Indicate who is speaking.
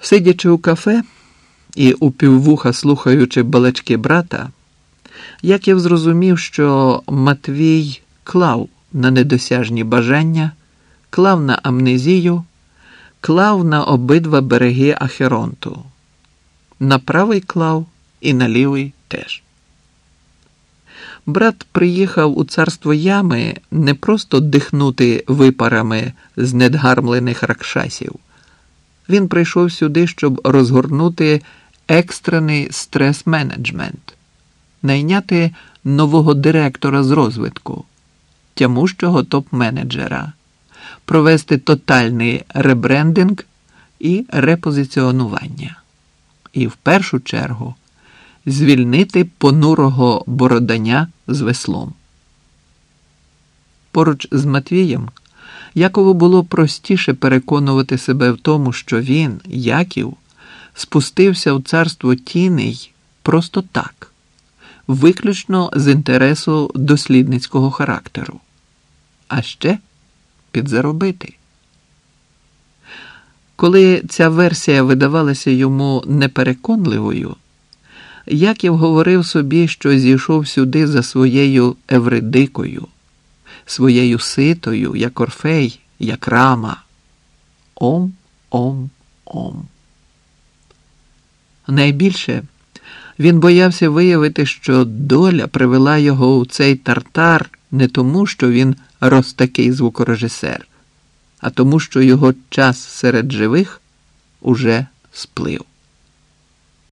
Speaker 1: Сидячи у кафе і у піввуха слухаючи балачки брата, Яків зрозумів, що Матвій клав на недосяжні бажання, клав на амнезію, клав на обидва береги Ахеронту. На правий клав і на лівий теж. Брат приїхав у царство ями не просто дихнути випарами з недгармлених ракшасів. Він прийшов сюди, щоб розгорнути екстрений стрес-менеджмент, найняти нового директора з розвитку, тямущого топ-менеджера, провести тотальний ребрендинг і репозиціонування. І в першу чергу звільнити понурого бороданя з веслом. Поруч з Матвієм Якову було простіше переконувати себе в тому, що він, Яків, спустився в царство тіней просто так, виключно з інтересу дослідницького характеру, а ще підзаробити. Коли ця версія видавалася йому непереконливою, Яків говорив собі, що зійшов сюди за своєю евридикою, своєю ситою, як орфей, як рама. Ом, ом, ом. Найбільше він боявся виявити, що доля привела його у цей тартар не тому, що він розтакий звукорежисер, а тому, що його час серед живих уже сплив.